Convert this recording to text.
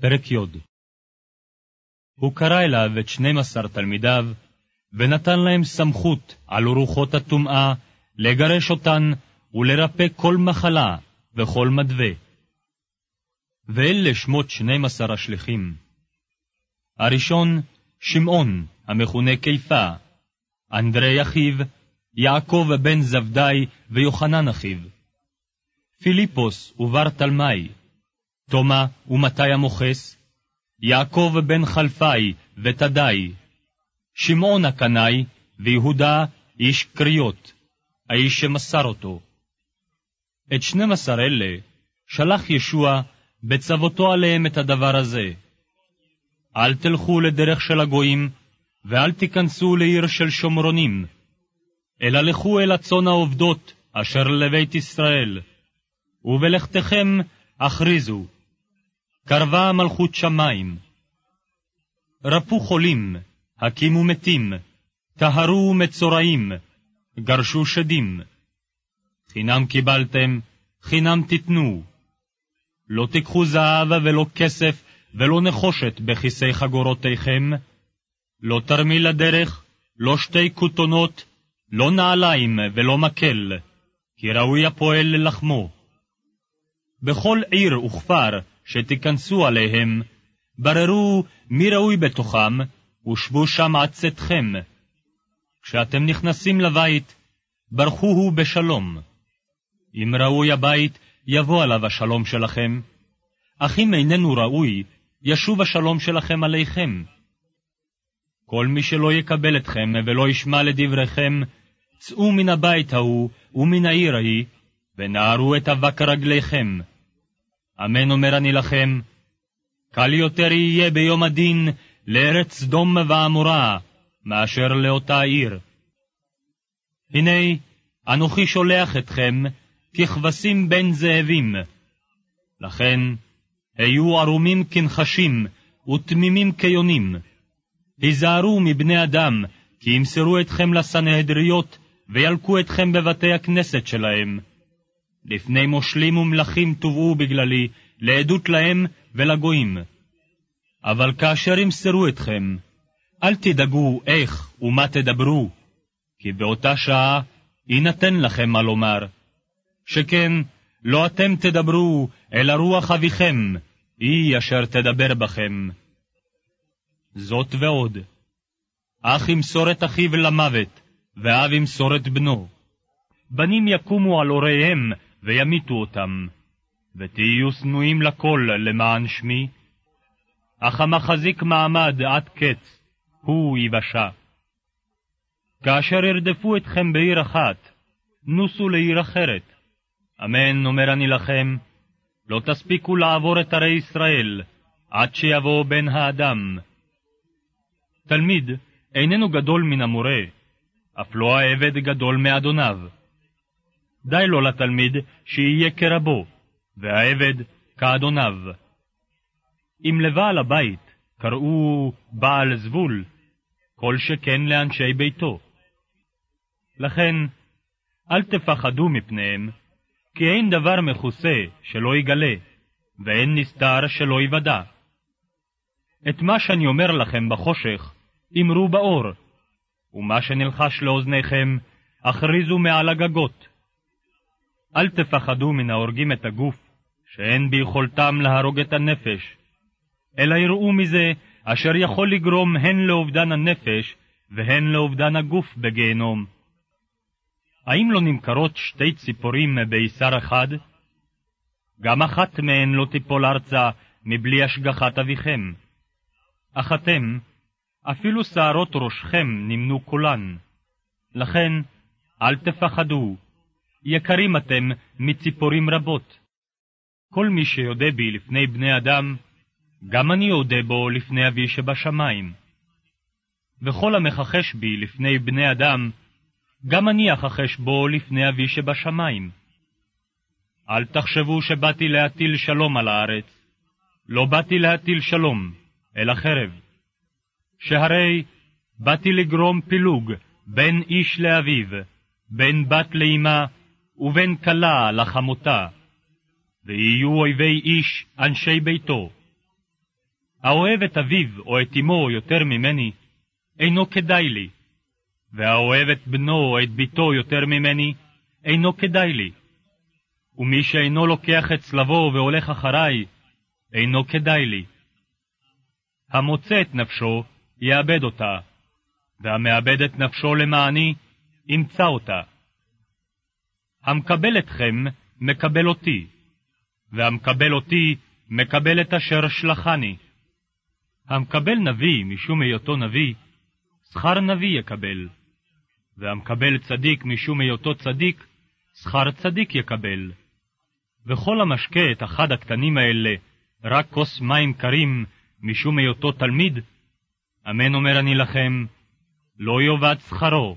פרק י. הוא קרא אליו את שנים עשר תלמידיו, ונתן להם סמכות על רוחות הטומאה לגרש אותן ולרפא כל מחלה וכל מדווה. ואלה שמות שנים עשר השליחים. הראשון, שמעון, המכונה קיפה, אנדרי אחיו, יעקב בן זבדי ויוחנן אחיו, פיליפוס ובר תלמי, תומא ומתי המוכס, יעקב בן חלפי ותדי, שמעון הקנאי ויהודה איש קריות, האיש שמסר אותו. את שנים עשר אלה שלח ישוע בצוותו עליהם את הדבר הזה. אל תלכו לדרך של הגויים, ואל תיכנסו לעיר של שומרונים, אלא לכו אל הצאן העובדות אשר לבית ישראל, ובלכתכם הכריזו, קרבה מלכות שמים. רפו חולים, הקימו מתים, טהרו מצורעים, גרשו שדים. חינם קיבלתם, חינם תיתנו. לא תיקחו זהב ולא כסף ולא נחושת בכיסי חגורותיכם, לא תרמיל לדרך, לא שתי כותונות, לא נעליים ולא מקל, כי ראוי הפועל ללחמו. בכל עיר וכפר שתיכנסו עליהם, בררו מי ראוי בתוכם, ושבו שם עד צאתכם. כשאתם נכנסים לבית, ברכוהו בשלום. אם ראוי הבית, יבוא עליו השלום שלכם, אך אם איננו ראוי, ישוב השלום שלכם עליכם. כל מי שלא יקבל אתכם ולא ישמע לדבריכם, צאו מן הבית ההוא ומן העיר ההיא, ונערו את אבק רגליכם. אמן אומר אני לכם, קל יותר יהיה ביום הדין לארץ סדום ועמורה, מאשר לאותה עיר. הנה, אנוכי שולח אתכם ככבשים בין זאבים. לכן, היו ערומים כנחשים ותמימים כיונים. היזהרו מבני אדם, כי ימסרו אתכם לסנהדריות, וילקו אתכם בבתי הכנסת שלהם. לפני מושלים ומלכים תובעו בגללי, לעדות להם ולגויים. אבל כאשר ימסרו אתכם, אל תדאגו איך ומה תדברו, כי באותה שעה יינתן לכם מה לומר. שכן, לא אתם תדברו, אלא רוח אביכם, היא אשר תדבר בכם. זאת ועוד, אח ימסור את אחיו למוות, ואב ימסור את בנו. בנים יקומו על הוריהם, וימיתו אותם, ותהיו שנואים לכל למען שמי, אך המחזיק מעמד עד קץ, הוא יבשע. כאשר ירדפו אתכם בעיר אחת, נוסו לעיר אחרת. אמן, אומר אני לכם, לא תספיקו לעבור את ערי ישראל, עד שיבוא בן האדם. תלמיד איננו גדול מן המורה, אף לא העבד גדול מאדוניו. די לו לתלמיד שיהיה כרבו, והעבד כאדוניו. אם לבעל הבית קראו בעל זבול, כל שכן לאנשי ביתו. לכן, אל תפחדו מפניהם, כי אין דבר מכוסה שלא יגלה, ואין נסתר שלא יוודע. את מה שאני אומר לכם בחושך, אמרו באור, ומה שנלחש לאוזניכם, הכריזו מעל הגגות. אל תפחדו מן ההורגים את הגוף, שאין ביכולתם להרוג את הנפש, אלא יראו מזה אשר יכול לגרום הן לאובדן הנפש והן לאובדן הגוף בגיהנום. האם לא נמכרות שתי ציפורים בישר אחד? גם אחת מהן לא תיפול ארצה מבלי השגחת אביכם. אך אתם, אפילו שערות ראשכם נמנו כולן. לכן, אל תפחדו, יקרים אתם מציפורים רבות. כל מי שיודה בי לפני בני אדם, גם אני אודה בו לפני אבי שבשמיים. וכל המכחש בי לפני בני אדם, גם אני אכחש בו לפני אבי שבשמיים. אל תחשבו שבאתי להטיל שלום על הארץ. לא באתי להטיל שלום, אלא חרב. שהרי באתי לגרום פילוג בין איש לאביו, בין בת לאמה, ובין כלה לחמותה, ויהיו אויבי איש אנשי ביתו. האוהב את אביו או את אמו יותר ממני, אינו כדאי לי, והאוהב את בנו או את בתו יותר ממני, אינו כדאי לי. ומי שאינו לוקח את צלבו והולך אחריי, אינו כדאי לי. המוצא את נפשו, יאבד אותה, והמאבד את נפשו למעני, ימצא אותה. המקבל אתכם, מקבל אותי, והמקבל אותי, מקבל את אשר שלחני. המקבל נביא משום היותו נביא, שכר נביא יקבל, והמקבל צדיק משום היותו צדיק, שכר צדיק יקבל. וכל המשקה את אחד הקטנים האלה, רק כוס מים קרים, משום היותו תלמיד, אמן אומר אני לכם, לא יאבד שכרו,